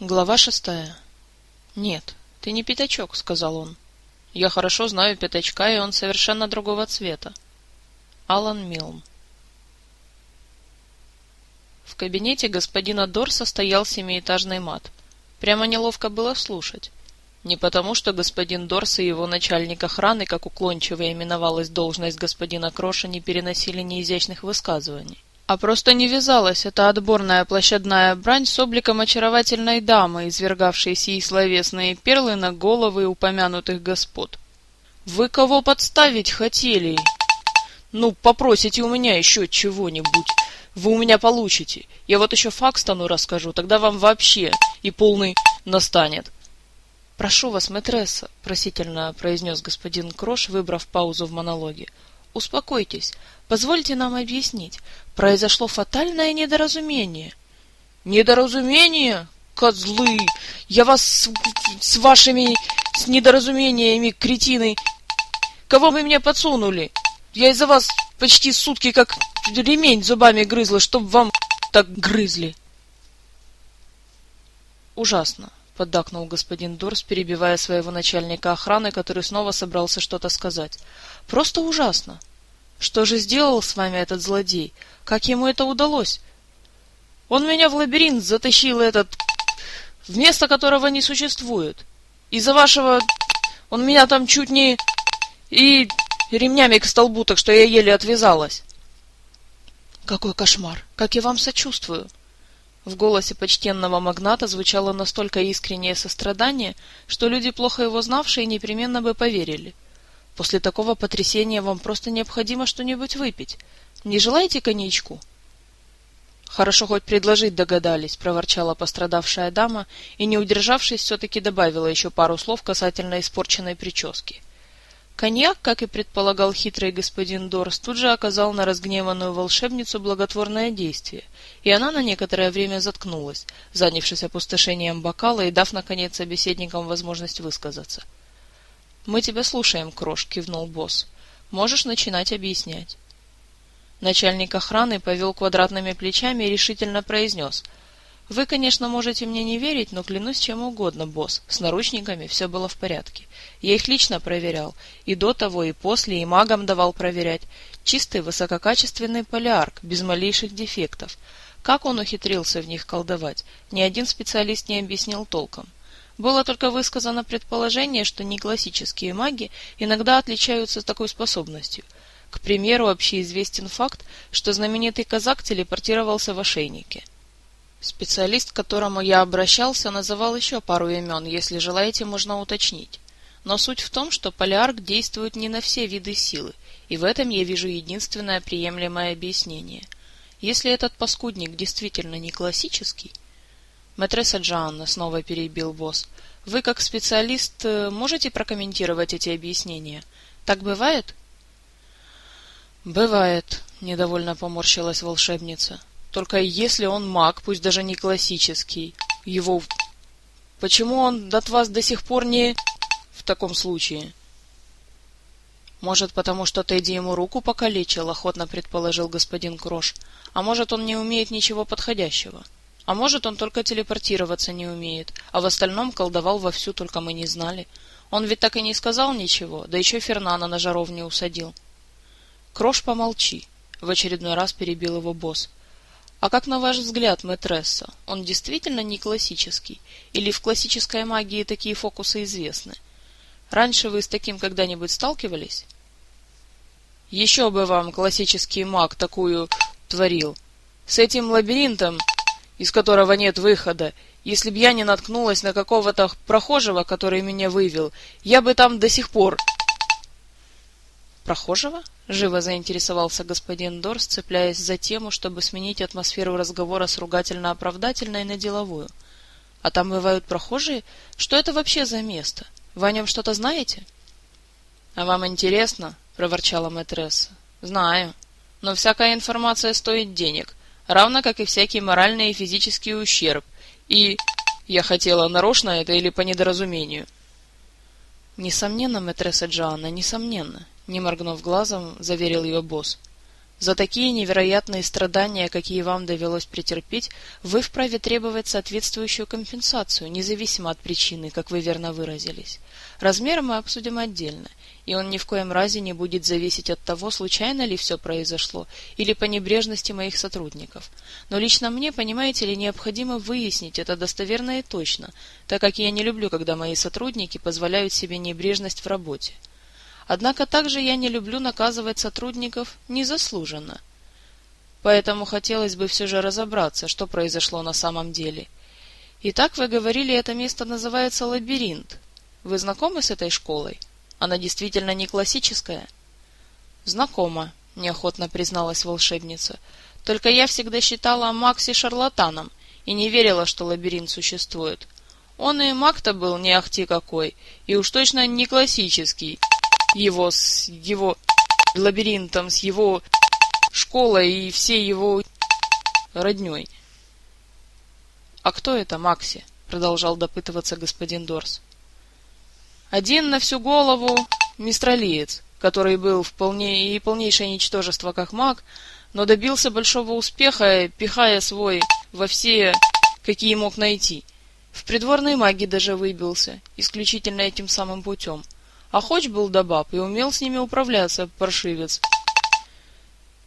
Глава шестая. «Нет, ты не пятачок», — сказал он. «Я хорошо знаю пятачка, и он совершенно другого цвета». Алан Милм. В кабинете господина Дорса стоял семиэтажный мат. Прямо неловко было слушать. Не потому, что господин Дорс и его начальник охраны, как уклончиво именовалась должность господина Кроша, не переносили неизящных высказываний а просто не вязалась эта отборная площадная брань с обликом очаровательной дамы, извергавшей сии словесные перлы на головы упомянутых господ. «Вы кого подставить хотели?» «Ну, попросите у меня еще чего-нибудь. Вы у меня получите. Я вот еще Факстону расскажу, тогда вам вообще и полный настанет». «Прошу вас, мэтресса», — просительно произнес господин Крош, выбрав паузу в монологе. «Успокойтесь. Позвольте нам объяснить. Произошло фатальное недоразумение. Недоразумение? Козлы! Я вас с, с вашими с недоразумениями, кретины! Кого вы мне подсунули? Я из-за вас почти сутки как ремень зубами грызла, чтоб вам так грызли. Ужасно, поддакнул господин Дорс, перебивая своего начальника охраны, который снова собрался что-то сказать. Просто ужасно. Что же сделал с вами этот злодей? Как ему это удалось? Он меня в лабиринт затащил этот... в место которого не существует. Из-за вашего... Он меня там чуть не... и ремнями к столбу, так что я еле отвязалась. Какой кошмар! Как я вам сочувствую! В голосе почтенного магната звучало настолько искреннее сострадание, что люди, плохо его знавшие, непременно бы поверили — После такого потрясения вам просто необходимо что-нибудь выпить. Не желаете коньячку? Хорошо хоть предложить догадались, проворчала пострадавшая дама и, не удержавшись, все-таки добавила еще пару слов касательно испорченной прически. Коньяк, как и предполагал хитрый господин Дорс, тут же оказал на разгневанную волшебницу благотворное действие, и она на некоторое время заткнулась, занявшись опустошением бокала и дав, наконец, собеседникам возможность высказаться. — мы тебя слушаем, Крош, кивнул босс. Можешь начинать объяснять. Начальник охраны повел квадратными плечами и решительно произнес. Вы, конечно, можете мне не верить, но клянусь чем угодно, босс. С наручниками все было в порядке. Я их лично проверял. И до того, и после, и магам давал проверять. Чистый высококачественный полиарк, без малейших дефектов. Как он ухитрился в них колдовать, ни один специалист не объяснил толком. Было только высказано предположение, что неклассические маги иногда отличаются такой способностью. К примеру, общеизвестен факт, что знаменитый казак телепортировался в ошейнике. Специалист, к которому я обращался, называл еще пару имен, если желаете, можно уточнить. Но суть в том, что полиарк действует не на все виды силы, и в этом я вижу единственное приемлемое объяснение. Если этот паскудник действительно не классический, Матресса Джоанна, снова перебил босс. Вы, как специалист, э, можете прокомментировать эти объяснения? Так бывает? Бывает, недовольно поморщилась волшебница. Только если он маг, пусть даже не классический, его... Почему он от вас до сих пор не... в таком случае? Может, потому что Тедди ему руку покалечил, охотно предположил господин Крош. А может, он не умеет ничего подходящего. — а может, он только телепортироваться не умеет, а в остальном колдовал вовсю, только мы не знали. Он ведь так и не сказал ничего, да еще Фернана на жаровне усадил. Крош, помолчи, в очередной раз перебил его босс. А как на ваш взгляд, мэтресса, он действительно не классический? Или в классической магии такие фокусы известны? Раньше вы с таким когда-нибудь сталкивались? Еще бы вам классический маг такую творил. С этим лабиринтом из которого нет выхода. Если б я не наткнулась на какого-то прохожего, который меня вывел, я бы там до сих пор... «Прохожего?» — живо заинтересовался господин Дорс, цепляясь за тему, чтобы сменить атмосферу разговора с ругательно-оправдательной на деловую. «А там бывают прохожие? Что это вообще за место? Вы о нем что-то знаете?» «А вам интересно?» — проворчала мэтресса. «Знаю. Но всякая информация стоит денег равно как и всякий моральный и физический ущерб, и... Я хотела нарочно это или по недоразумению? Несомненно, мэтресса Джоанна, несомненно, не моргнув глазом, заверил ее босс. За такие невероятные страдания, какие вам довелось претерпеть, вы вправе требовать соответствующую компенсацию, независимо от причины, как вы верно выразились. Размер мы обсудим отдельно, и он ни в коем разе не будет зависеть от того, случайно ли все произошло, или по небрежности моих сотрудников. Но лично мне, понимаете ли, необходимо выяснить это достоверно и точно, так как я не люблю, когда мои сотрудники позволяют себе небрежность в работе. Однако также я не люблю наказывать сотрудников незаслуженно. Поэтому хотелось бы все же разобраться, что произошло на самом деле. Итак, вы говорили, это место называется лабиринт. Вы знакомы с этой школой? Она действительно не классическая? Знакома, неохотно призналась волшебница. Только я всегда считала Макси шарлатаном и не верила, что лабиринт существует. Он и маг-то был не ахти какой, и уж точно не классический его с его лабиринтом, с его школой и всей его родней. — А кто это Макси? — продолжал допытываться господин Дорс. — Один на всю голову мистралиец, который был вполне и полнейшее ничтожество как маг, но добился большого успеха, пихая свой во все, какие мог найти. В придворной магии даже выбился, исключительно этим самым путем — Охоч был до баб и умел с ними управляться, паршивец.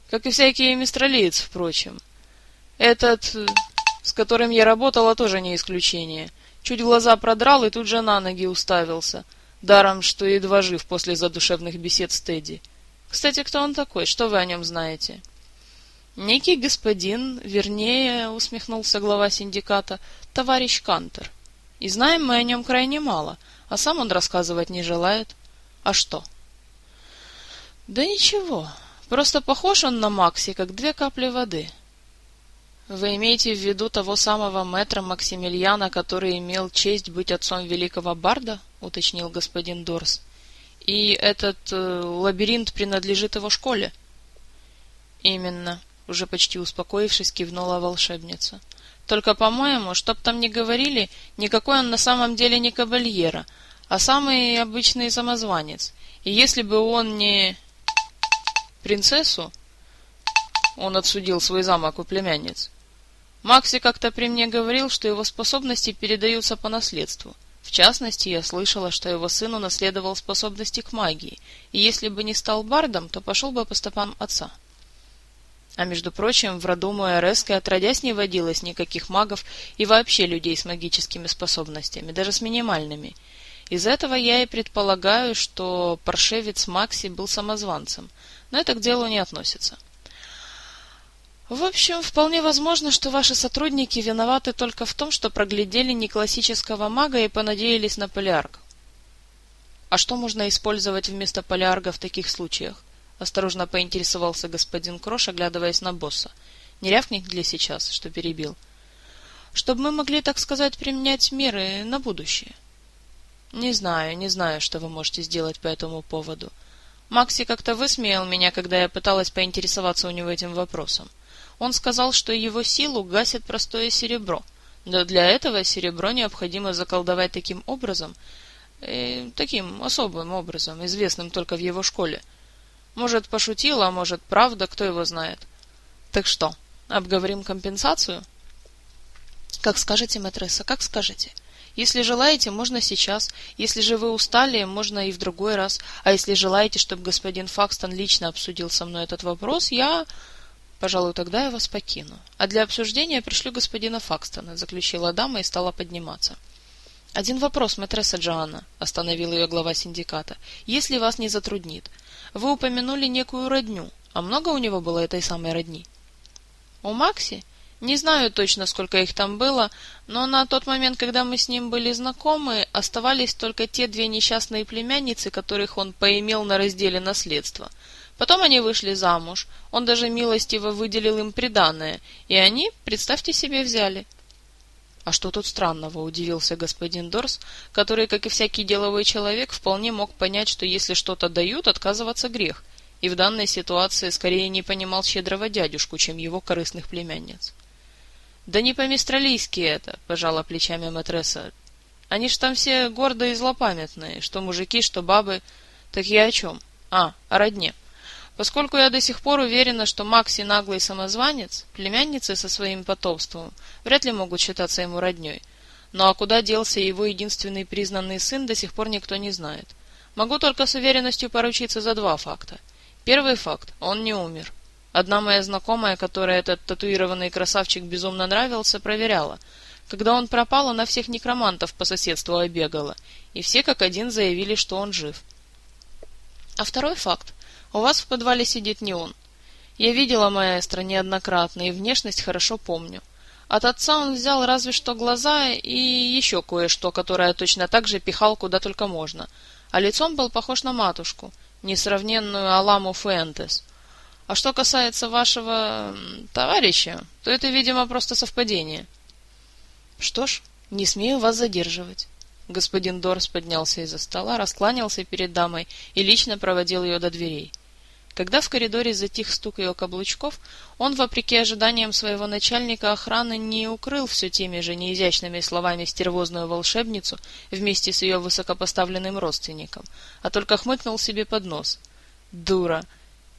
Как и всякие мистралиец, впрочем. Этот, с которым я работала, тоже не исключение. Чуть глаза продрал и тут же на ноги уставился. Даром, что едва жив после задушевных бесед с Тедди. Кстати, кто он такой? Что вы о нем знаете? Некий господин, вернее, усмехнулся глава синдиката, товарищ Кантер. И знаем мы о нем крайне мало — а сам он рассказывать не желает. А что? Да ничего, просто похож он на Макси, как две капли воды. Вы имеете в виду того самого мэтра Максимилиана, который имел честь быть отцом великого барда? уточнил господин Дорс. И этот э, лабиринт принадлежит его школе? Именно, уже почти успокоившись, кивнула волшебница. Только, по-моему, чтоб там ни говорили, никакой он на самом деле не кабальера, а самый обычный самозванец. И если бы он не принцессу, он отсудил свой замок у племянниц. Макси как-то при мне говорил, что его способности передаются по наследству. В частности, я слышала, что его сын унаследовал способности к магии, и если бы не стал бардом, то пошел бы по стопам отца. А между прочим, в роду Муэреской отродясь не водилось никаких магов и вообще людей с магическими способностями, даже с минимальными. Из этого я и предполагаю, что паршевец Макси был самозванцем, но это к делу не относится. В общем, вполне возможно, что ваши сотрудники виноваты только в том, что проглядели не классического мага и понадеялись на полиарг. А что можно использовать вместо полиарга в таких случаях? Осторожно поинтересовался господин Крош, оглядываясь на босса. Не рявкнет ли сейчас, что перебил? Чтобы мы могли, так сказать, применять меры на будущее. Не знаю, не знаю, что вы можете сделать по этому поводу. Макси как-то высмеял меня, когда я пыталась поинтересоваться у него этим вопросом. Он сказал, что его силу гасит простое серебро, но для этого серебро необходимо заколдовать таким образом, э, таким особым образом, известным только в его школе, может, пошутил, а может, правда, кто его знает. Так что, обговорим компенсацию? Как скажете, матресса, как скажете. Если желаете, можно сейчас. Если же вы устали, можно и в другой раз. А если желаете, чтобы господин Факстон лично обсудил со мной этот вопрос, я... Пожалуй, тогда я вас покину. А для обсуждения пришлю господина Факстона, заключила дама и стала подниматься. Один вопрос, матресса Джоанна, остановил ее глава синдиката. Если вас не затруднит. Вы упомянули некую родню. А много у него было этой самой родни? У Макси? Не знаю точно, сколько их там было, но на тот момент, когда мы с ним были знакомы, оставались только те две несчастные племянницы, которых он поимел на разделе наследства. Потом они вышли замуж, он даже милостиво выделил им приданое, и они, представьте себе, взяли. — А что тут странного? — удивился господин Дорс, который, как и всякий деловой человек, вполне мог понять, что если что-то дают, отказываться грех, и в данной ситуации скорее не понимал щедрого дядюшку, чем его корыстных племянниц. — Да не по-мистралийски это, — пожала плечами матресса. — Они ж там все гордые и злопамятные, что мужики, что бабы. Так я о чем? А, о родне. Поскольку я до сих пор уверена, что Макси наглый самозванец, племянницы со своим потомством вряд ли могут считаться ему родней. Ну а куда делся его единственный признанный сын, до сих пор никто не знает. Могу только с уверенностью поручиться за два факта. Первый факт – он не умер. Одна моя знакомая, которой этот татуированный красавчик безумно нравился, проверяла. Когда он пропал, она всех некромантов по соседству обегала, и все как один заявили, что он жив. А второй факт у вас в подвале сидит не он. Я видела маэстро неоднократно и внешность хорошо помню. От отца он взял разве что глаза и еще кое-что, которое точно так же пихал куда только можно. А лицом был похож на матушку, несравненную Аламу Фуэнтес. А что касается вашего товарища, то это, видимо, просто совпадение. Что ж, не смею вас задерживать. Господин Дорс поднялся из-за стола, раскланялся перед дамой и лично проводил ее до дверей. Когда в коридоре затих стук ее каблучков, он, вопреки ожиданиям своего начальника охраны, не укрыл все теми же неизящными словами стервозную волшебницу вместе с ее высокопоставленным родственником, а только хмыкнул себе под нос. «Дура!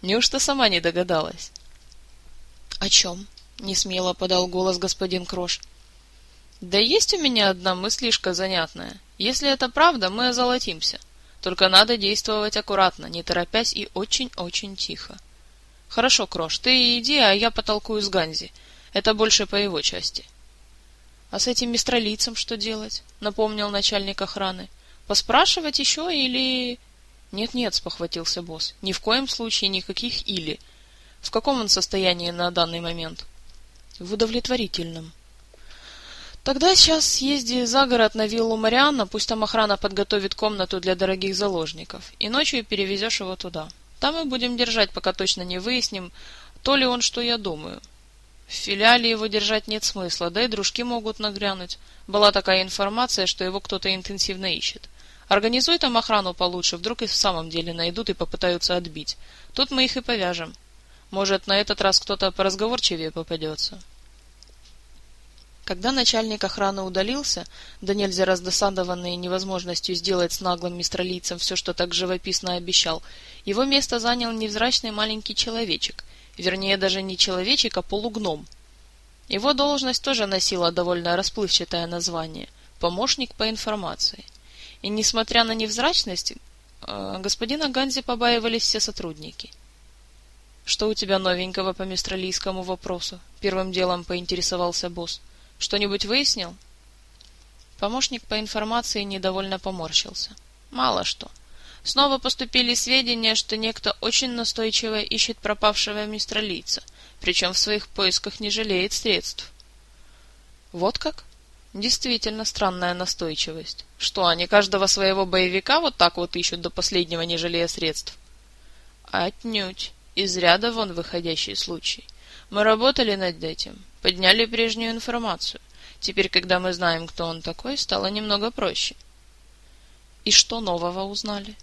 Неужто сама не догадалась?» «О чем?» — несмело подал голос господин Крош. «Да есть у меня одна мыслишка занятная. Если это правда, мы озолотимся». Только надо действовать аккуратно, не торопясь и очень-очень тихо. Хорошо, Крош, ты иди, а я потолкую с Ганзи. Это больше по его части. А с этим мистралицем что делать? Напомнил начальник охраны. Поспрашивать еще или... Нет-нет, спохватился босс. Ни в коем случае никаких или. В каком он состоянии на данный момент? В удовлетворительном. Тогда сейчас съезди за город на виллу Марианна, пусть там охрана подготовит комнату для дорогих заложников, и ночью перевезешь его туда. Там и будем держать, пока точно не выясним, то ли он, что я думаю. В филиале его держать нет смысла, да и дружки могут нагрянуть. Была такая информация, что его кто-то интенсивно ищет. Организуй там охрану получше, вдруг и в самом деле найдут и попытаются отбить. Тут мы их и повяжем. Может, на этот раз кто-то поразговорчивее попадется. Когда начальник охраны удалился, да нельзя раздосадованный невозможностью сделать с наглым мистралийцем все, что так живописно обещал, его место занял невзрачный маленький человечек, вернее даже не человечек, а полугном. Его должность тоже носила довольно расплывчатое название – помощник по информации. И несмотря на невзрачность, э, господина Ганзи побаивались все сотрудники. «Что у тебя новенького по мистралийскому вопросу?» – первым делом поинтересовался босс – что-нибудь выяснил? Помощник по информации недовольно поморщился. Мало что. Снова поступили сведения, что некто очень настойчиво ищет пропавшего мистралийца, причем в своих поисках не жалеет средств. Вот как? Действительно странная настойчивость. Что, они каждого своего боевика вот так вот ищут до последнего, не жалея средств? Отнюдь. Из ряда вон выходящий случай. Мы работали над этим, подняли прежнюю информацию. Теперь, когда мы знаем, кто он такой, стало немного проще. И что нового узнали?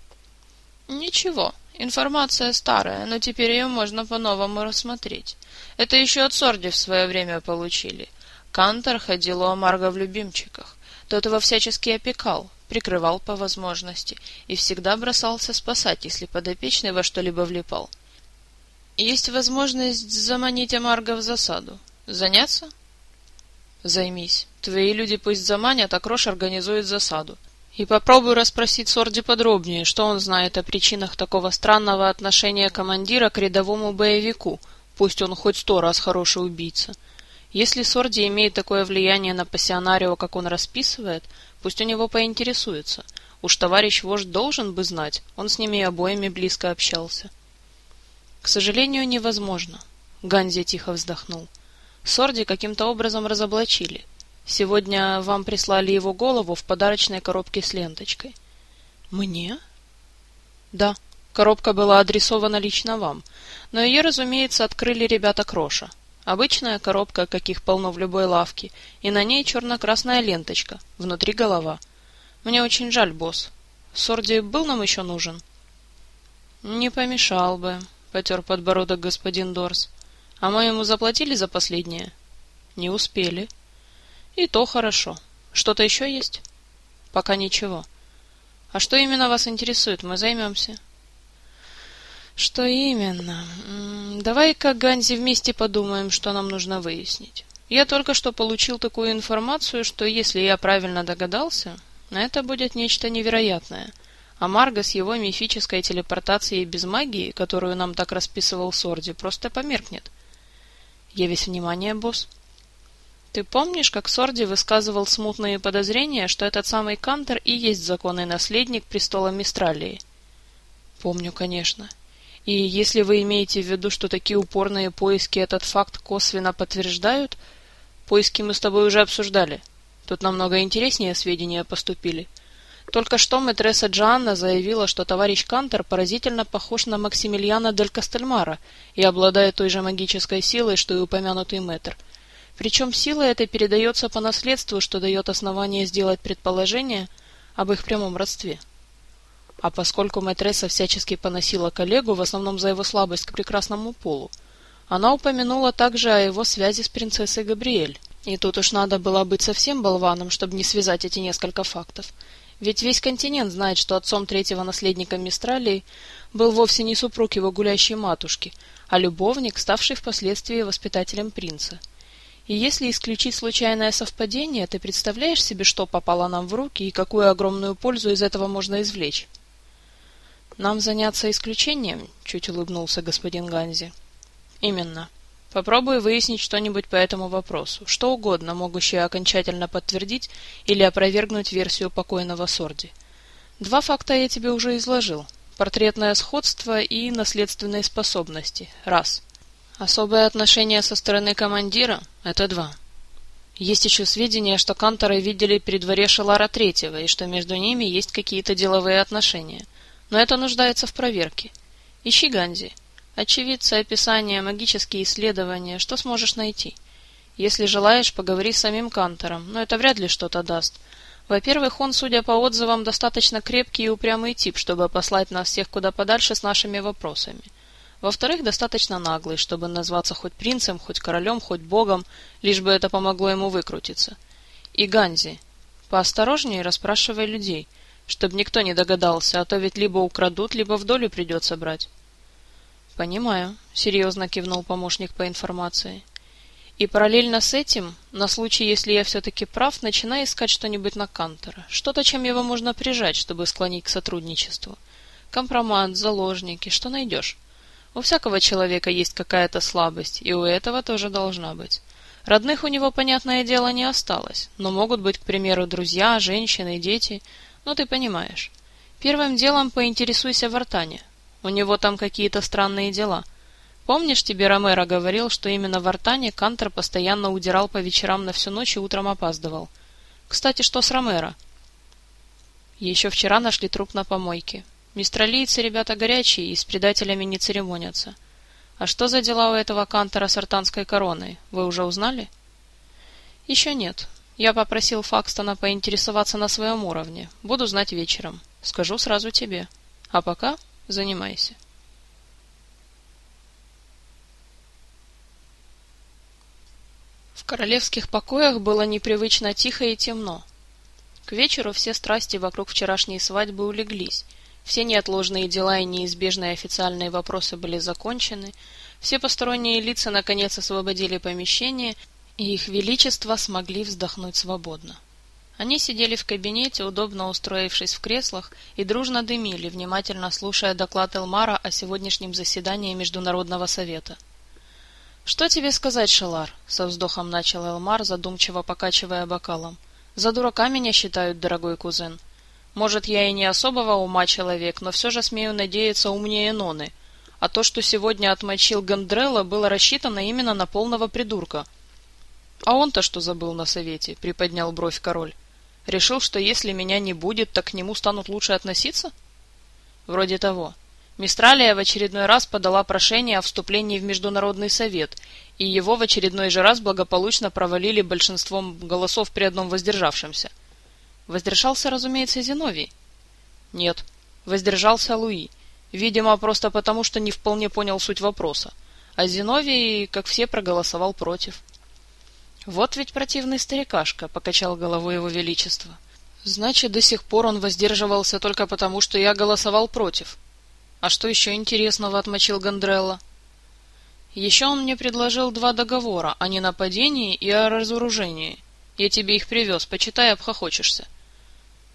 Ничего. Информация старая, но теперь ее можно по-новому рассмотреть. Это еще от Сорди в свое время получили. Кантор ходил у Амарга в любимчиках. Тот его всячески опекал, прикрывал по возможности и всегда бросался спасать, если подопечный во что-либо влипал. Есть возможность заманить Амарга в засаду. Заняться? Займись. Твои люди пусть заманят, а Крош организует засаду. И попробуй расспросить Сорди подробнее, что он знает о причинах такого странного отношения командира к рядовому боевику, пусть он хоть сто раз хороший убийца. Если Сорди имеет такое влияние на пассионарио, как он расписывает, пусть у него поинтересуется. Уж товарищ вождь должен бы знать, он с ними обоими близко общался. — К сожалению, невозможно. Ганзи тихо вздохнул. — Сорди каким-то образом разоблачили. Сегодня вам прислали его голову в подарочной коробке с ленточкой. Мне? Да, коробка была адресована лично вам, но ее, разумеется, открыли ребята Кроша. Обычная коробка, каких полно в любой лавке, и на ней черно-красная ленточка, внутри голова. Мне очень жаль, босс. Сорди был нам еще нужен? Не помешал бы, потер подбородок господин Дорс. А мы ему заплатили за последнее? Не успели. И то хорошо. Что-то еще есть? Пока ничего. А что именно вас интересует, мы займемся. Что именно? Давай-ка, Ганзи, вместе подумаем, что нам нужно выяснить. Я только что получил такую информацию, что если я правильно догадался, это будет нечто невероятное. А Марго с его мифической телепортацией без магии, которую нам так расписывал Сорди, просто померкнет. Я весь внимание, босс. Ты помнишь, как Сорди высказывал смутные подозрения, что этот самый Кантер и есть законный наследник престола Мистралии? Помню, конечно. И если вы имеете в виду, что такие упорные поиски этот факт косвенно подтверждают, поиски мы с тобой уже обсуждали. Тут намного интереснее сведения поступили. Только что мэтресса Джанна заявила, что товарищ Кантер поразительно похож на Максимилиана дель Кастельмара и обладает той же магической силой, что и упомянутый мэтр — причем сила эта передается по наследству, что дает основание сделать предположение об их прямом родстве. А поскольку Мэтресса всячески поносила коллегу, в основном за его слабость к прекрасному полу, она упомянула также о его связи с принцессой Габриэль. И тут уж надо было быть совсем болваном, чтобы не связать эти несколько фактов. Ведь весь континент знает, что отцом третьего наследника Мистралии был вовсе не супруг его гулящей матушки, а любовник, ставший впоследствии воспитателем принца – и если исключить случайное совпадение, ты представляешь себе, что попало нам в руки и какую огромную пользу из этого можно извлечь? Нам заняться исключением, чуть улыбнулся господин Ганзи. Именно. Попробуй выяснить что-нибудь по этому вопросу, что угодно, могущее окончательно подтвердить или опровергнуть версию покойного Сорди. Два факта я тебе уже изложил. Портретное сходство и наследственные способности. Раз. Особое отношение со стороны командира — это два. Есть еще сведения, что Кантора видели при дворе Шелара Третьего, и что между ними есть какие-то деловые отношения. Но это нуждается в проверке. Ищи Ганзи. Очевидцы, описания, магические исследования, что сможешь найти. Если желаешь, поговори с самим Кантором, но это вряд ли что-то даст. Во-первых, он, судя по отзывам, достаточно крепкий и упрямый тип, чтобы послать нас всех куда подальше с нашими вопросами. Во-вторых, достаточно наглый, чтобы назваться хоть принцем, хоть королем, хоть богом, лишь бы это помогло ему выкрутиться. И Ганзи. Поосторожнее расспрашивай людей, чтобы никто не догадался, а то ведь либо украдут, либо в долю придется брать. Понимаю, серьезно кивнул помощник по информации. И параллельно с этим, на случай, если я все-таки прав, начинай искать что-нибудь на Кантера. Что-то, чем его можно прижать, чтобы склонить к сотрудничеству. Компромат, заложники, что найдешь. У всякого человека есть какая-то слабость, и у этого тоже должна быть. Родных у него, понятное дело, не осталось, но могут быть, к примеру, друзья, женщины, дети. Ну, ты понимаешь. Первым делом поинтересуйся в Артане. У него там какие-то странные дела. Помнишь, тебе Ромеро говорил, что именно в Артане Кантер постоянно удирал по вечерам на всю ночь и утром опаздывал? Кстати, что с Ромеро? Еще вчера нашли труп на помойке. Мистралийцы ребята горячие и с предателями не церемонятся. А что за дела у этого кантора с артанской короной? Вы уже узнали? Еще нет. Я попросил Факстона поинтересоваться на своем уровне. Буду знать вечером. Скажу сразу тебе. А пока занимайся. В королевских покоях было непривычно тихо и темно. К вечеру все страсти вокруг вчерашней свадьбы улеглись, все неотложные дела и неизбежные официальные вопросы были закончены, все посторонние лица наконец освободили помещение, и их величество смогли вздохнуть свободно. Они сидели в кабинете, удобно устроившись в креслах, и дружно дымили, внимательно слушая доклад Элмара о сегодняшнем заседании Международного совета. «Что тебе сказать, Шелар?» — со вздохом начал Элмар, задумчиво покачивая бокалом. «За дурака меня считают, дорогой кузен. Может, я и не особого ума человек, но все же смею надеяться умнее Ноны. А то, что сегодня отмочил Гандрелла, было рассчитано именно на полного придурка. А он-то что забыл на совете? Приподнял бровь король. Решил, что если меня не будет, так к нему станут лучше относиться? Вроде того. Мистралия в очередной раз подала прошение о вступлении в Международный совет, и его в очередной же раз благополучно провалили большинством голосов при одном воздержавшемся. Воздержался, разумеется, Зиновий. Нет, воздержался Луи. Видимо, просто потому, что не вполне понял суть вопроса. А Зиновий, как все, проголосовал против. Вот ведь противный старикашка, покачал головой его величество. Значит, до сих пор он воздерживался только потому, что я голосовал против. А что еще интересного отмочил Гондрелла? Еще он мне предложил два договора о ненападении и о разоружении. Я тебе их привез, почитай, обхохочешься.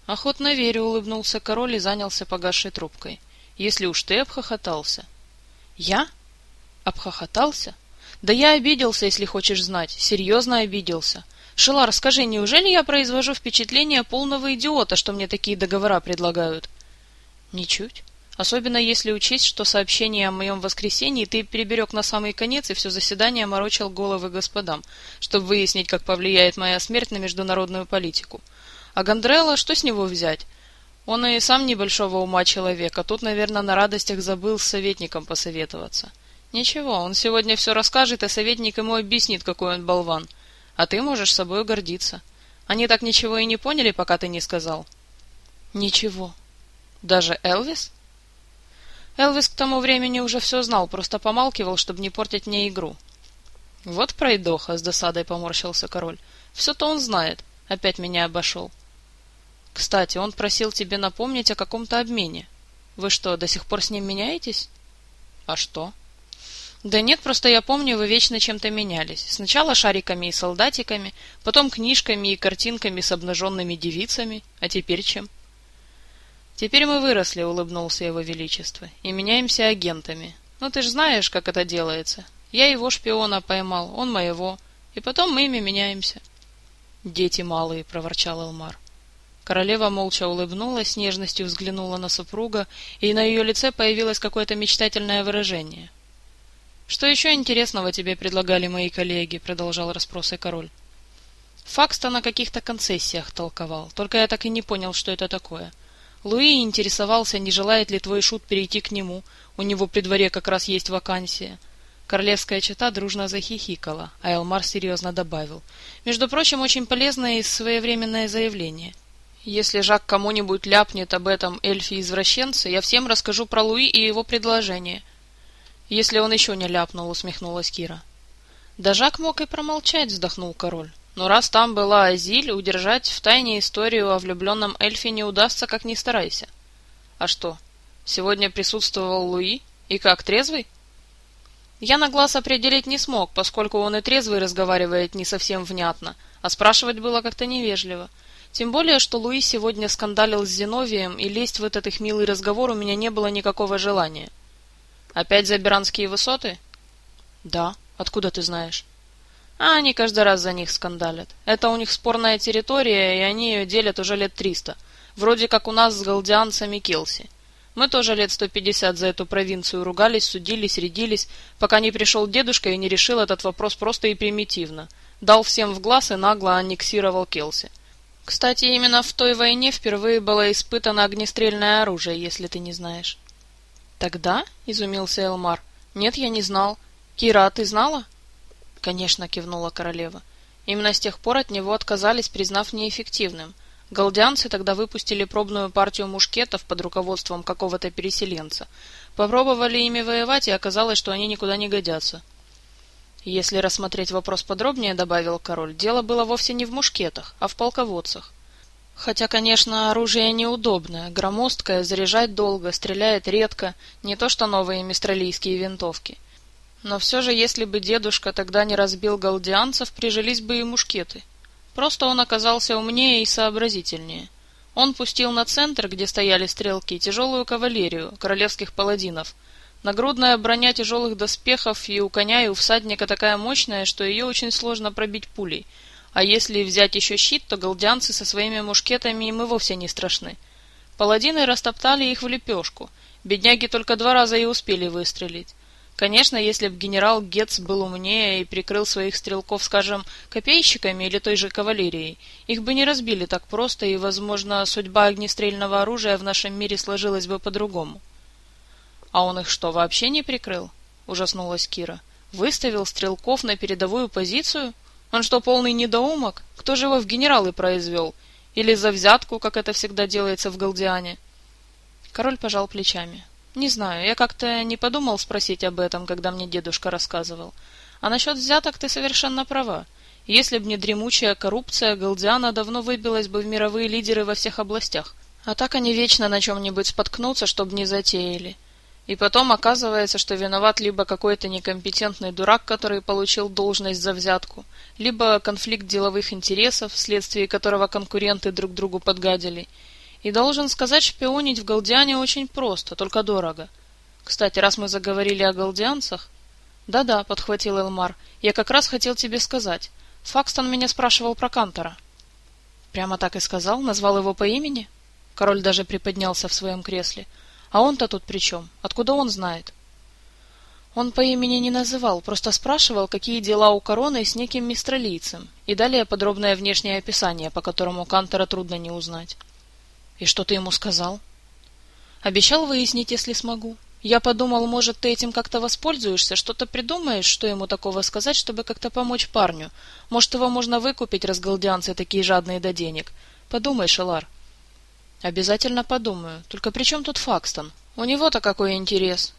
Охотно верю, улыбнулся король и занялся погасшей трубкой. Если уж ты обхохотался. Я? Обхохотался? Да я обиделся, если хочешь знать. Серьезно обиделся. Шелар, скажи, неужели я произвожу впечатление полного идиота, что мне такие договора предлагают? Ничуть. Особенно если учесть, что сообщение о моем воскресении ты переберег на самый конец и все заседание морочил головы господам, чтобы выяснить, как повлияет моя смерть на международную политику. А Гондрелла, что с него взять? Он и сам небольшого ума человек, а тут, наверное, на радостях забыл с советником посоветоваться. Ничего, он сегодня все расскажет, и советник ему объяснит, какой он болван. А ты можешь собой гордиться. Они так ничего и не поняли, пока ты не сказал. Ничего. Даже Элвис? Элвис к тому времени уже все знал, просто помалкивал, чтобы не портить мне игру. Вот пройдоха, с досадой поморщился король. Все-то он знает. Опять меня обошел. Кстати, он просил тебе напомнить о каком-то обмене. Вы что, до сих пор с ним меняетесь? А что? Да нет, просто я помню, вы вечно чем-то менялись. Сначала шариками и солдатиками, потом книжками и картинками с обнаженными девицами, а теперь чем? Теперь мы выросли, улыбнулся его величество, и меняемся агентами. Ну ты ж знаешь, как это делается. Я его шпиона поймал, он моего, и потом мы ими меняемся. Дети малые, проворчал Элмар. Королева молча улыбнулась, с нежностью взглянула на супруга, и на ее лице появилось какое-то мечтательное выражение. «Что еще интересного тебе предлагали мои коллеги?» — продолжал расспросы король. Факс-то на каких-то концессиях толковал, только я так и не понял, что это такое. Луи интересовался, не желает ли твой шут перейти к нему, у него при дворе как раз есть вакансия. Королевская чета дружно захихикала, а Элмар серьезно добавил. Между прочим, очень полезное и своевременное заявление. Если Жак кому-нибудь ляпнет об этом эльфе-извращенце, я всем расскажу про Луи и его предложение — если он еще не ляпнул, усмехнулась Кира. Да Жак мог и промолчать, вздохнул король. Но раз там была Азиль, удержать в тайне историю о влюбленном эльфе не удастся, как ни старайся. А что, сегодня присутствовал Луи? И как, трезвый? Я на глаз определить не смог, поскольку он и трезвый разговаривает не совсем внятно, а спрашивать было как-то невежливо. Тем более, что Луи сегодня скандалил с Зиновием, и лезть в этот их милый разговор у меня не было никакого желания. Опять за Беранские высоты? Да. Откуда ты знаешь? А они каждый раз за них скандалят. Это у них спорная территория, и они ее делят уже лет триста. Вроде как у нас с галдианцами Келси. Мы тоже лет сто пятьдесят за эту провинцию ругались, судились, рядились, пока не пришел дедушка и не решил этот вопрос просто и примитивно. Дал всем в глаз и нагло аннексировал Келси. Кстати, именно в той войне впервые было испытано огнестрельное оружие, если ты не знаешь. Тогда? изумился Элмар. Нет, я не знал. Кира, а ты знала? Конечно, кивнула королева. Именно с тех пор от него отказались, признав неэффективным. Галдианцы тогда выпустили пробную партию мушкетов под руководством какого-то переселенца. Попробовали ими воевать, и оказалось, что они никуда не годятся. Если рассмотреть вопрос подробнее, добавил король, дело было вовсе не в мушкетах, а в полководцах. Хотя, конечно, оружие неудобное, громоздкое, заряжать долго, стреляет редко, не то что новые мистралийские винтовки. Но все же, если бы дедушка тогда не разбил галдианцев, прижились бы и мушкеты. Просто он оказался умнее и сообразительнее. Он пустил на центр, где стояли стрелки, тяжелую кавалерию, королевских паладинов. Нагрудная броня тяжелых доспехов и у коня, и у всадника такая мощная, что ее очень сложно пробить пулей — а если взять еще щит, то галдианцы со своими мушкетами им и вовсе не страшны. Паладины растоптали их в лепешку. Бедняги только два раза и успели выстрелить. Конечно, если б генерал Гетц был умнее и прикрыл своих стрелков, скажем, копейщиками или той же кавалерией, их бы не разбили так просто, и, возможно, судьба огнестрельного оружия в нашем мире сложилась бы по-другому. — А он их что, вообще не прикрыл? — ужаснулась Кира. — Выставил стрелков на передовую позицию? — он что, полный недоумок? Кто же его в генералы произвел? Или за взятку, как это всегда делается в Галдиане? Король пожал плечами. Не знаю, я как-то не подумал спросить об этом, когда мне дедушка рассказывал. А насчет взяток ты совершенно права. Если б не дремучая коррупция, Галдиана давно выбилась бы в мировые лидеры во всех областях. А так они вечно на чем-нибудь споткнутся, чтобы не затеяли. И потом оказывается, что виноват либо какой-то некомпетентный дурак, который получил должность за взятку, либо конфликт деловых интересов, вследствие которого конкуренты друг другу подгадили. И должен сказать, шпионить в Галдиане очень просто, только дорого. Кстати, раз мы заговорили о галдианцах... Да-да, подхватил Элмар, я как раз хотел тебе сказать. Факстон меня спрашивал про Кантора. Прямо так и сказал, назвал его по имени? Король даже приподнялся в своем кресле. А он-то тут при чем? Откуда он знает? Он по имени не называл, просто спрашивал, какие дела у короны с неким мистралийцем, и далее подробное внешнее описание, по которому Кантора трудно не узнать. И что ты ему сказал? Обещал выяснить, если смогу. Я подумал, может, ты этим как-то воспользуешься, что-то придумаешь, что ему такого сказать, чтобы как-то помочь парню. Может, его можно выкупить, раз галдианцы такие жадные до денег. Подумай, Шелар. Обязательно подумаю. Только при чем тут Факстон? У него-то какой интерес?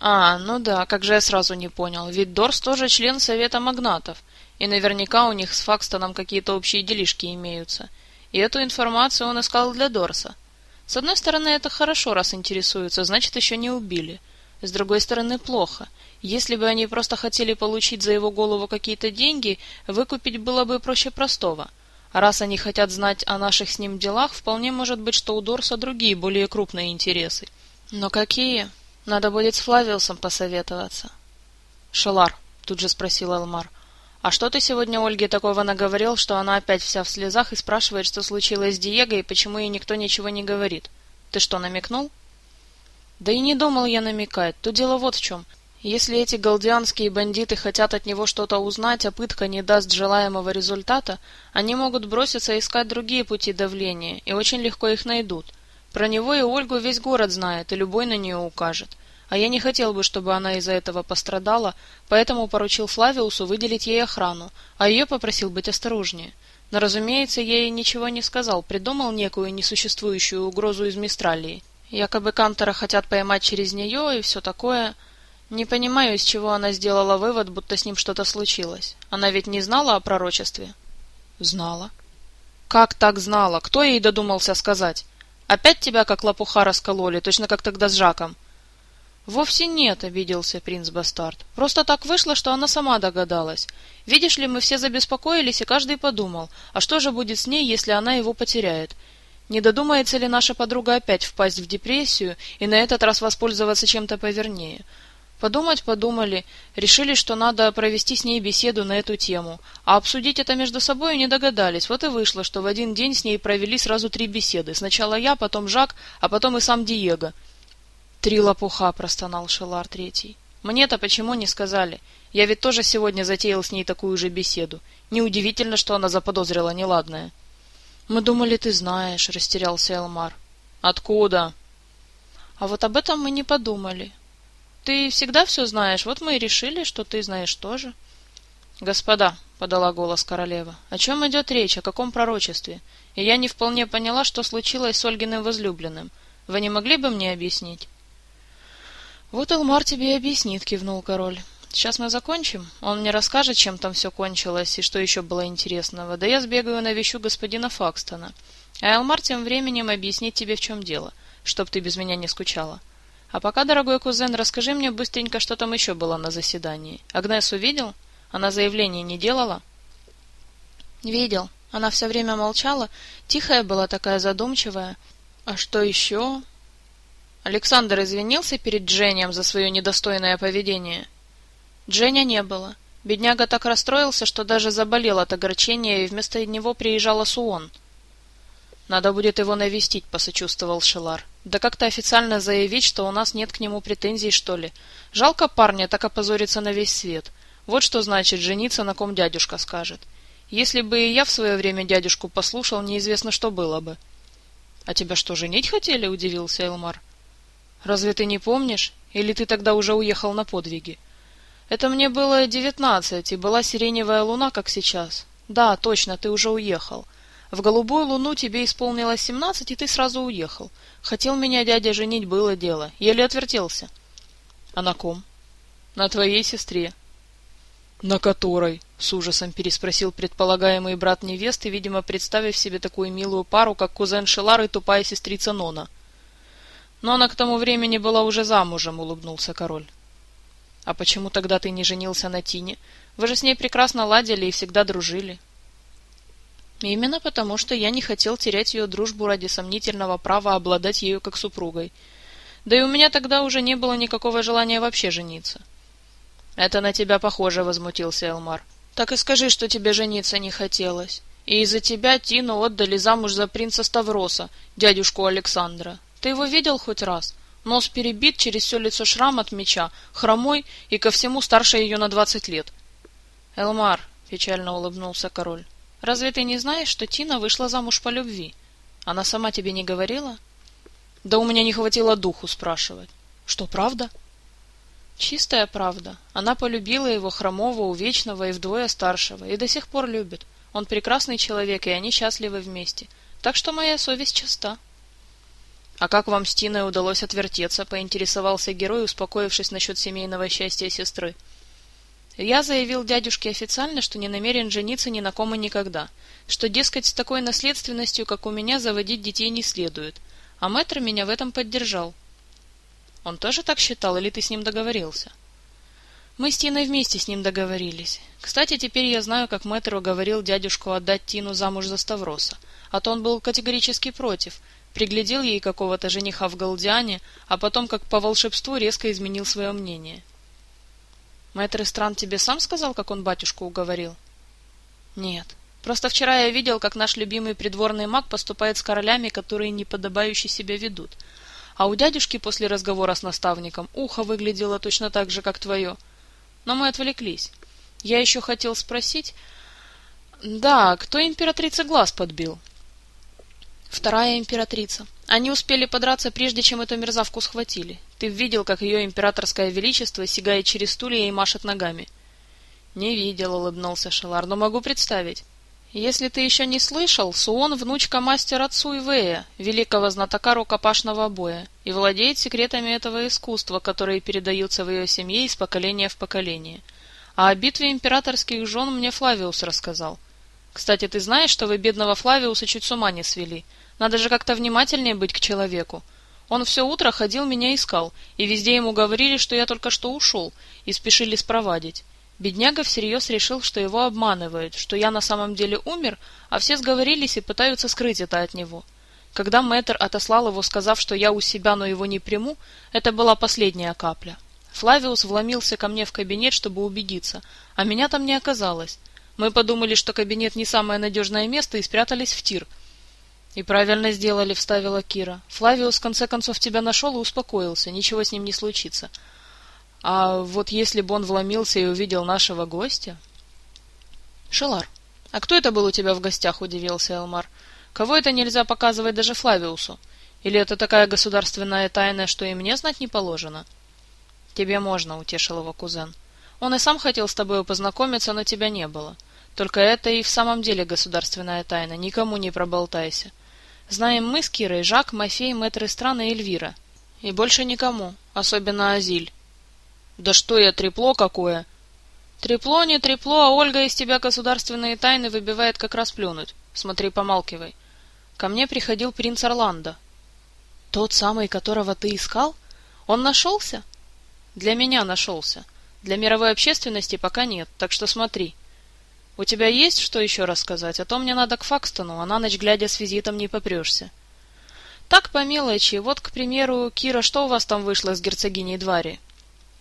А, ну да, как же я сразу не понял. Ведь Дорс тоже член Совета Магнатов. И наверняка у них с Факстоном какие-то общие делишки имеются. И эту информацию он искал для Дорса. С одной стороны, это хорошо, раз интересуются, значит, еще не убили. С другой стороны, плохо. Если бы они просто хотели получить за его голову какие-то деньги, выкупить было бы проще простого. Раз они хотят знать о наших с ним делах, вполне может быть, что у Дорса другие, более крупные интересы. Но какие? Надо будет с Флавиусом посоветоваться. Шалар, тут же спросил Элмар, а что ты сегодня Ольге такого наговорил, что она опять вся в слезах и спрашивает, что случилось с Диего и почему ей никто ничего не говорит? Ты что, намекнул? Да и не думал я намекать. То дело вот в чем. Если эти галдианские бандиты хотят от него что-то узнать, а пытка не даст желаемого результата, они могут броситься искать другие пути давления, и очень легко их найдут. Про него и Ольгу весь город знает, и любой на нее укажет. А я не хотел бы, чтобы она из-за этого пострадала, поэтому поручил Флавиусу выделить ей охрану, а ее попросил быть осторожнее. Но, разумеется, я ей ничего не сказал, придумал некую несуществующую угрозу из Мистралии. Якобы Кантора хотят поймать через нее и все такое... Не понимаю, из чего она сделала вывод, будто с ним что-то случилось. Она ведь не знала о пророчестве? Знала. Как так знала? Кто ей додумался сказать? Опять тебя как лопуха раскололи, точно как тогда с Жаком. Вовсе нет, обиделся принц Бастард. Просто так вышло, что она сама догадалась. Видишь ли, мы все забеспокоились, и каждый подумал, а что же будет с ней, если она его потеряет? Не додумается ли наша подруга опять впасть в депрессию и на этот раз воспользоваться чем-то повернее? Подумать подумали, решили, что надо провести с ней беседу на эту тему, а обсудить это между собой не догадались. Вот и вышло, что в один день с ней провели сразу три беседы. Сначала я, потом Жак, а потом и сам Диего. «Три лопуха», — простонал Шелар Третий. «Мне-то почему не сказали? Я ведь тоже сегодня затеял с ней такую же беседу. Неудивительно, что она заподозрила неладное». «Мы думали, ты знаешь», — растерялся Элмар. «Откуда?» «А вот об этом мы не подумали. Ты всегда все знаешь, вот мы и решили, что ты знаешь тоже. Господа, подала голос королева, о чем идет речь, о каком пророчестве? И я не вполне поняла, что случилось с Ольгиным возлюбленным. Вы не могли бы мне объяснить? Вот Элмар тебе и объяснит, кивнул король. Сейчас мы закончим. Он мне расскажет, чем там все кончилось и что еще было интересного. Да я сбегаю навещу господина Факстона. А Элмар тем временем объяснит тебе, в чем дело, чтоб ты без меня не скучала. А пока, дорогой кузен, расскажи мне быстренько, что там еще было на заседании. Агнес увидел? Она заявление не делала? Видел. Она все время молчала, тихая была такая задумчивая. А что еще? Александр извинился перед Дженнием за свое недостойное поведение. Дження не было. Бедняга так расстроился, что даже заболел от огорчения, и вместо него приезжала Суон. Надо будет его навестить, посочувствовал Шелар. Да как-то официально заявить, что у нас нет к нему претензий, что ли. Жалко парня так опозориться на весь свет. Вот что значит жениться на ком дядюшка скажет. Если бы и я в свое время дядюшку послушал, неизвестно, что было бы. — А тебя что, женить хотели? — удивился Элмар. — Разве ты не помнишь? Или ты тогда уже уехал на подвиги? — Это мне было девятнадцать, и была сиреневая луна, как сейчас. Да, точно, ты уже уехал. В голубую луну тебе исполнилось семнадцать, и ты сразу уехал. Хотел меня дядя женить, было дело. Еле отвертелся. А на ком? На твоей сестре. На которой? С ужасом переспросил предполагаемый брат невесты, видимо, представив себе такую милую пару, как кузен Шелар и тупая сестрица Нона. Но она к тому времени была уже замужем, улыбнулся король. А почему тогда ты не женился на Тине? Вы же с ней прекрасно ладили и всегда дружили. Именно потому, что я не хотел терять ее дружбу ради сомнительного права обладать ею как супругой. Да и у меня тогда уже не было никакого желания вообще жениться. Это на тебя похоже, возмутился Элмар. Так и скажи, что тебе жениться не хотелось. И из-за тебя Тину отдали замуж за принца Ставроса, дядюшку Александра. Ты его видел хоть раз? Нос перебит, через все лицо шрам от меча, хромой и ко всему старше ее на двадцать лет. Элмар, печально улыбнулся король, разве ты не знаешь, что Тина вышла замуж по любви? Она сама тебе не говорила? Да у меня не хватило духу спрашивать. Что, правда? Чистая правда. Она полюбила его хромого, увечного и вдвое старшего, и до сих пор любит. Он прекрасный человек, и они счастливы вместе. Так что моя совесть чиста. «А как вам с Тиной удалось отвертеться?» — поинтересовался герой, успокоившись насчет семейного счастья сестры. Я заявил дядюшке официально, что не намерен жениться ни на ком и никогда, что, дескать, с такой наследственностью, как у меня, заводить детей не следует, а мэтр меня в этом поддержал. Он тоже так считал, или ты с ним договорился? Мы с Тиной вместе с ним договорились. Кстати, теперь я знаю, как мэтр уговорил дядюшку отдать Тину замуж за Ставроса, а то он был категорически против, приглядел ей какого-то жениха в Галдиане, а потом, как по волшебству, резко изменил свое мнение. Мэтр Стран тебе сам сказал, как он батюшку уговорил? Нет. Просто вчера я видел, как наш любимый придворный маг поступает с королями, которые неподобающе себя ведут. А у дядюшки после разговора с наставником ухо выглядело точно так же, как твое. Но мы отвлеклись. Я еще хотел спросить... Да, кто императрице глаз подбил? Вторая императрица. Они успели подраться, прежде чем эту мерзавку схватили. Ты видел, как ее императорское величество сигает через стулья и машет ногами? Не видел, улыбнулся Шелар, но могу представить. Если ты еще не слышал, Суон — внучка мастера Цуйвея, великого знатока рукопашного боя, и владеет секретами этого искусства, которые передаются в ее семье из поколения в поколение. А о битве императорских жен мне Флавиус рассказал. Кстати, ты знаешь, что вы бедного Флавиуса чуть с ума не свели — надо же как-то внимательнее быть к человеку. Он все утро ходил меня искал, и везде ему говорили, что я только что ушел, и спешили спровадить. Бедняга всерьез решил, что его обманывают, что я на самом деле умер, а все сговорились и пытаются скрыть это от него. Когда мэтр отослал его, сказав, что я у себя, но его не приму, это была последняя капля. Флавиус вломился ко мне в кабинет, чтобы убедиться, а меня там не оказалось. Мы подумали, что кабинет не самое надежное место, и спрятались в тир — и правильно сделали, вставила Кира. Флавиус в конце концов тебя нашел и успокоился, ничего с ним не случится. А вот если бы он вломился и увидел нашего гостя... Шелар, а кто это был у тебя в гостях, удивился Элмар. Кого это нельзя показывать даже Флавиусу? Или это такая государственная тайна, что и мне знать не положено? Тебе можно, утешил его кузен. Он и сам хотел с тобой познакомиться, но тебя не было. Только это и в самом деле государственная тайна, никому не проболтайся. Знаем мы с Кирой, Жак, Мафей, Мэтр Стран и Эльвира. И больше никому, особенно Азиль. Да что я, трепло какое! Трепло, не трепло, а Ольга из тебя государственные тайны выбивает как раз плюнуть. Смотри, помалкивай. Ко мне приходил принц Орландо. Тот самый, которого ты искал? Он нашелся? Для меня нашелся. Для мировой общественности пока нет, так что смотри. У тебя есть что еще рассказать? А то мне надо к Факстону, а на ночь глядя с визитом не попрешься. Так по мелочи. Вот, к примеру, Кира, что у вас там вышло с герцогиней Двари?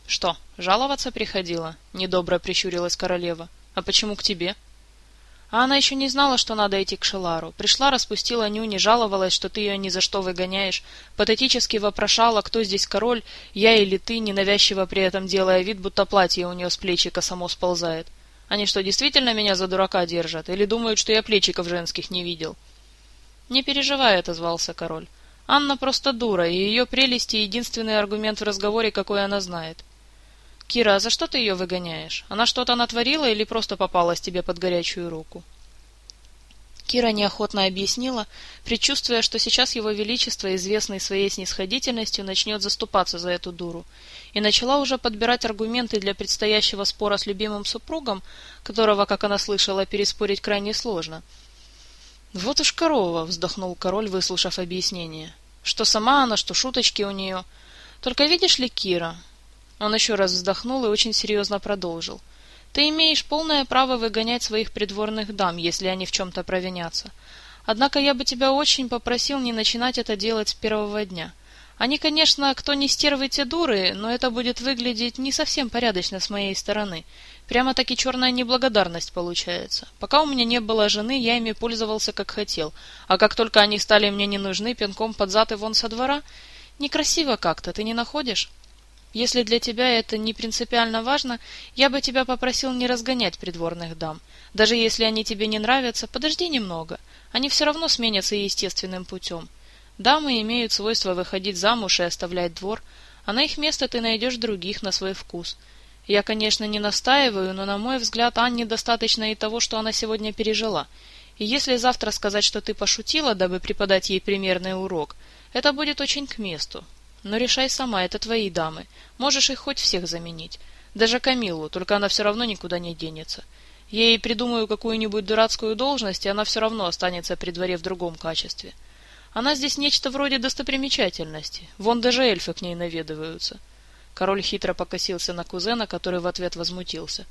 Что, жаловаться приходила? Недобро прищурилась королева. А почему к тебе? А она еще не знала, что надо идти к Шелару. Пришла, распустила нюни, жаловалась, что ты ее ни за что выгоняешь, патетически вопрошала, кто здесь король, я или ты, ненавязчиво при этом делая вид, будто платье у нее с плечика само сползает. Они что, действительно меня за дурака держат? Или думают, что я плечиков женских не видел? Не переживай, отозвался король. Анна просто дура, и ее прелести — единственный аргумент в разговоре, какой она знает. Кира, а за что ты ее выгоняешь? Она что-то натворила или просто попалась тебе под горячую руку? Кира неохотно объяснила, предчувствуя, что сейчас его величество, известный своей снисходительностью, начнет заступаться за эту дуру, и начала уже подбирать аргументы для предстоящего спора с любимым супругом, которого, как она слышала, переспорить крайне сложно. «Вот уж корова!» — вздохнул король, выслушав объяснение. Что сама она, что шуточки у нее. Только видишь ли, Кира...» Он еще раз вздохнул и очень серьезно продолжил. «Ты имеешь полное право выгонять своих придворных дам, если они в чем-то провинятся. Однако я бы тебя очень попросил не начинать это делать с первого дня. Они, конечно, кто не стервы, те дуры, но это будет выглядеть не совсем порядочно с моей стороны. Прямо-таки черная неблагодарность получается. Пока у меня не было жены, я ими пользовался как хотел, а как только они стали мне не нужны, пинком под зад и вон со двора... Некрасиво как-то, ты не находишь? Если для тебя это не принципиально важно, я бы тебя попросил не разгонять придворных дам. Даже если они тебе не нравятся, подожди немного. Они все равно сменятся естественным путем. Дамы имеют свойство выходить замуж и оставлять двор, а на их место ты найдешь других на свой вкус. Я, конечно, не настаиваю, но, на мой взгляд, Анне достаточно и того, что она сегодня пережила. И если завтра сказать, что ты пошутила, дабы преподать ей примерный урок, это будет очень к месту. Но решай сама, это твои дамы. Можешь их хоть всех заменить. Даже Камилу, только она все равно никуда не денется. Я ей придумаю какую-нибудь дурацкую должность, и она все равно останется при дворе в другом качестве. Она здесь нечто вроде достопримечательности. Вон даже эльфы к ней наведываются. Король хитро покосился на кузена, который в ответ возмутился.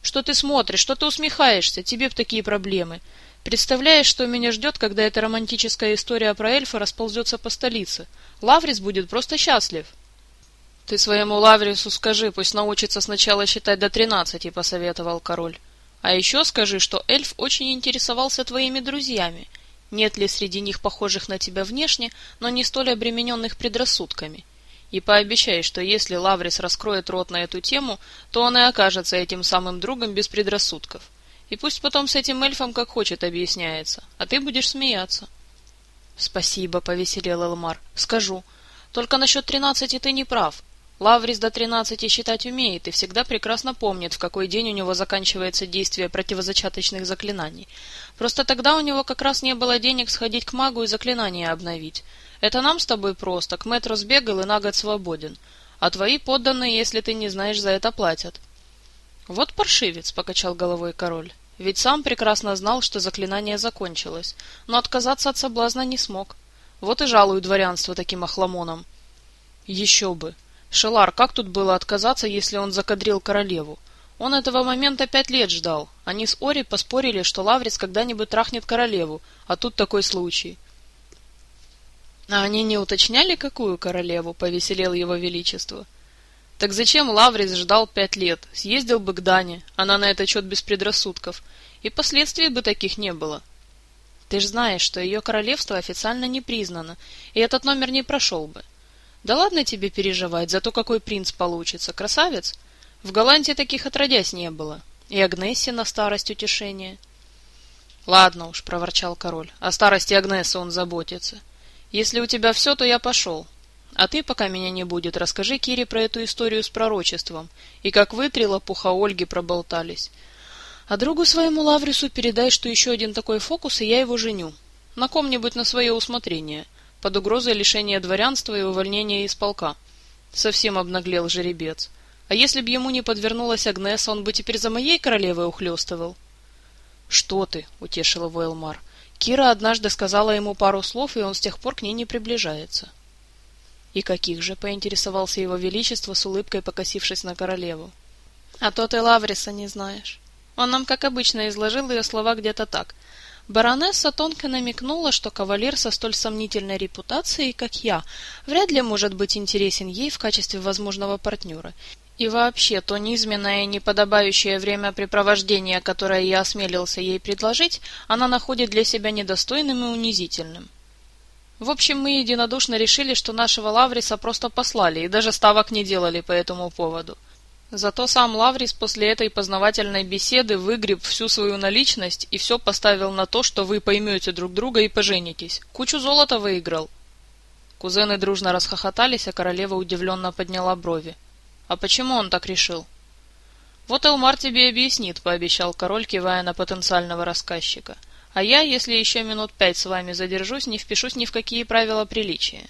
— Что ты смотришь? Что ты усмехаешься? Тебе б такие проблемы. Представляешь, что меня ждет, когда эта романтическая история про эльфа расползется по столице? Лаврис будет просто счастлив. — Ты своему Лаврису скажи, пусть научится сначала считать до тринадцати, — посоветовал король. — А еще скажи, что эльф очень интересовался твоими друзьями. Нет ли среди них похожих на тебя внешне, но не столь обремененных предрассудками? И пообещай, что если Лаврис раскроет рот на эту тему, то он и окажется этим самым другом без предрассудков. — и пусть потом с этим эльфом как хочет объясняется, а ты будешь смеяться. — Спасибо, — повеселел Элмар. — Скажу. Только насчет тринадцати ты не прав. Лаврис до тринадцати считать умеет и всегда прекрасно помнит, в какой день у него заканчивается действие противозачаточных заклинаний. Просто тогда у него как раз не было денег сходить к магу и заклинания обновить. Это нам с тобой просто, к мэтру сбегал и на год свободен. А твои подданные, если ты не знаешь, за это платят. — Вот паршивец, — покачал головой король. Ведь сам прекрасно знал, что заклинание закончилось, но отказаться от соблазна не смог. Вот и жалуют дворянство таким охламоном. Еще бы! Шелар, как тут было отказаться, если он закадрил королеву? Он этого момента пять лет ждал. Они с Ори поспорили, что Лаврис когда-нибудь трахнет королеву, а тут такой случай. А они не уточняли, какую королеву, повеселел его величество. — так зачем Лаврис ждал пять лет? Съездил бы к Дане, она на этот счет без предрассудков, и последствий бы таких не было. Ты ж знаешь, что ее королевство официально не признано, и этот номер не прошел бы. Да ладно тебе переживать, зато какой принц получится, красавец? В Голландии таких отродясь не было. И Агнессе на старость утешение. Ладно уж, проворчал король, о старости Агнессы он заботится. Если у тебя все, то я пошел. А ты, пока меня не будет, расскажи Кире про эту историю с пророчеством и как вы, лопуха Ольги, проболтались. А другу своему Лаврису передай, что еще один такой фокус, и я его женю. На ком-нибудь на свое усмотрение, под угрозой лишения дворянства и увольнения из полка. Совсем обнаглел жеребец. А если б ему не подвернулась Агнеса, он бы теперь за моей королевой ухлёстывал. — Что ты? — утешила его. Кира однажды сказала ему пару слов, и он с тех пор к ней не приближается. — «И каких же?» — поинтересовался его величество с улыбкой, покосившись на королеву. «А то ты Лавриса не знаешь». Он нам, как обычно, изложил ее слова где-то так. Баронесса тонко намекнула, что кавалер со столь сомнительной репутацией, как я, вряд ли может быть интересен ей в качестве возможного партнера. И вообще, то низменное и неподобающее времяпрепровождение, которое я осмелился ей предложить, она находит для себя недостойным и унизительным. В общем, мы единодушно решили, что нашего Лавриса просто послали и даже ставок не делали по этому поводу. Зато сам Лаврис после этой познавательной беседы выгреб всю свою наличность и все поставил на то, что вы поймете друг друга и поженитесь. Кучу золота выиграл. Кузены дружно расхохотались, а королева удивленно подняла брови. А почему он так решил? Вот Элмар тебе объяснит, пообещал король, кивая на потенциального рассказчика. — а я, если еще минут пять с вами задержусь, не впишусь ни в какие правила приличия.